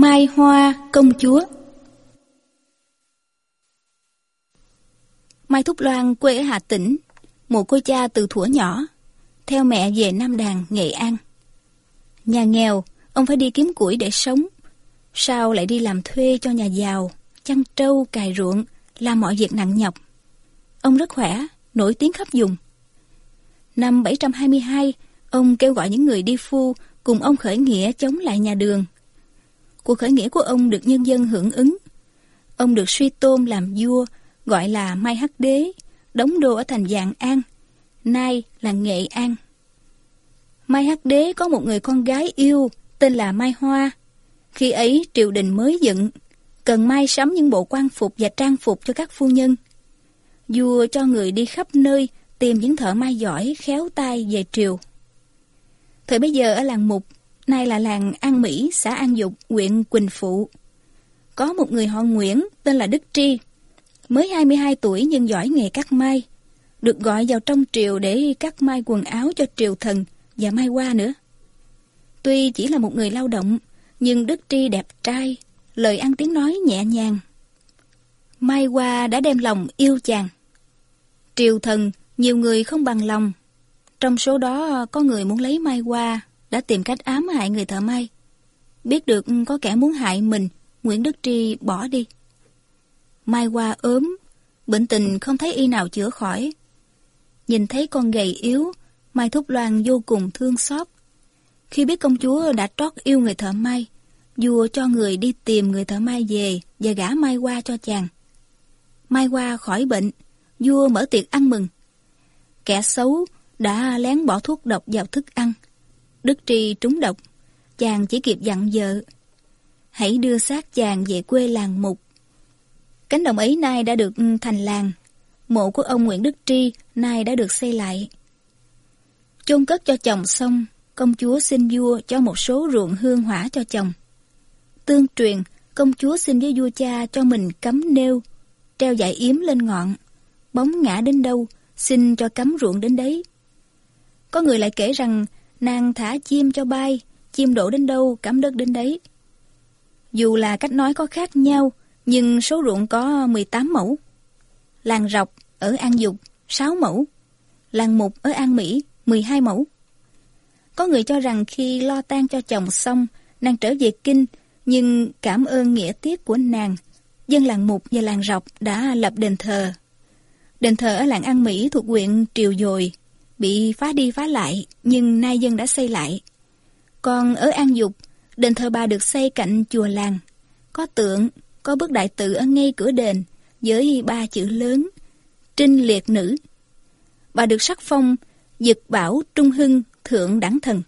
Mai Hoa công chúa Mai Thúc Loan quê ở Hà Tĩnh, một cô cha từ thuở nhỏ, theo mẹ về Nam Đàn, Nghệ An. Nhà nghèo, ông phải đi kiếm củi để sống, sau lại đi làm thuê cho nhà giàu, chăn trâu, cài ruộng, làm mọi việc nặng nhọc. Ông rất khỏe, nổi tiếng khắp vùng. Năm 722, ông kêu gọi những người đi phu cùng ông khởi nghĩa chống lại nhà đường. Cuộc khởi nghĩa của ông được nhân dân hưởng ứng. Ông được suy tôn làm vua, gọi là Mai Hắc Đế, đóng đô ở thành Dạng An, nay là Nghệ An. Mai Hắc Đế có một người con gái yêu tên là Mai Hoa. Khi ấy triều đình mới dựng, cần mai sắm những bộ quan phục và trang phục cho các phu nhân. Vua cho người đi khắp nơi tìm những thợ mai giỏi, khéo tay về triều. Thời bây giờ ở làng Mục, nay là làng An Mỹ, xã An Dục, huyện Quỳnh Phụ. Có một người họ Nguyễn tên là Đức Tri, mới 22 tuổi nhưng giỏi nghề cắt may, được gọi vào trong triều để cắt may quần áo cho triều thần và mai hoa nữa. Tuy chỉ là một người lao động, nhưng Đức Tri đẹp trai, lời ăn tiếng nói nhẹ nhàng. Mai Hoa đã đem lòng yêu chàng. Triều thần, nhiều người không bằng lòng. Trong số đó có người muốn lấy Mai Hoa, đã tìm cách ám hại người thợ may. Biết được có kẻ muốn hại mình, Nguyễn Đức Tri bỏ đi. Mai Hoa ốm, bệnh tình không thấy y nào chữa khỏi. Nhìn thấy con gầy yếu, Mai Thúc Loan vô cùng thương xót. Khi biết công chúa đã trót yêu người thợ may, vua cho người đi tìm người thợ may về và gả Mai Hoa cho chàng. Mai Hoa khỏi bệnh, vua mở tiệc ăn mừng. Kẻ xấu đã lén bỏ thuốc độc vào thức ăn. Đức Tri trúng độc, chàng chỉ kịp dặn vợ. Hãy đưa xác chàng về quê làng mục. Cánh đồng ấy nay đã được ừ, thành làng. Mộ của ông Nguyễn Đức Tri nay đã được xây lại. Chôn cất cho chồng xong, công chúa xin vua cho một số ruộng hương hỏa cho chồng. Tương truyền, công chúa xin với vua cha cho mình cấm nêu, treo dải yếm lên ngọn, bóng ngã đến đâu, xin cho cấm ruộng đến đấy. Có người lại kể rằng nàng thả chim cho bay, chim đổ đến đâu, cắm đất đến đấy. Dù là cách nói có khác nhau, nhưng số ruộng có 18 mẫu. Làng Rọc ở An Dục 6 mẫu, làng Mục ở An Mỹ 12 mẫu. Có người cho rằng khi lo tang cho chồng xong, nàng trở về kinh, nhưng cảm ơn nghĩa tiết của nàng, dân làng Mục và làng Rọc đã lập đền thờ. Đền thờ ở làng An Mỹ thuộc huyện Triều Dồi, bị phá đi phá lại, nhưng nay dân đã xây lại. Còn ở An Dục, đền thờ bà được xây cạnh chùa làng, có tượng, có bức đại tự ở ngay cửa đền, với ba chữ lớn, Trinh Liệt Nữ. Bà được sắc phong Dực Bảo Trung Hưng Thượng Đẳng Thần.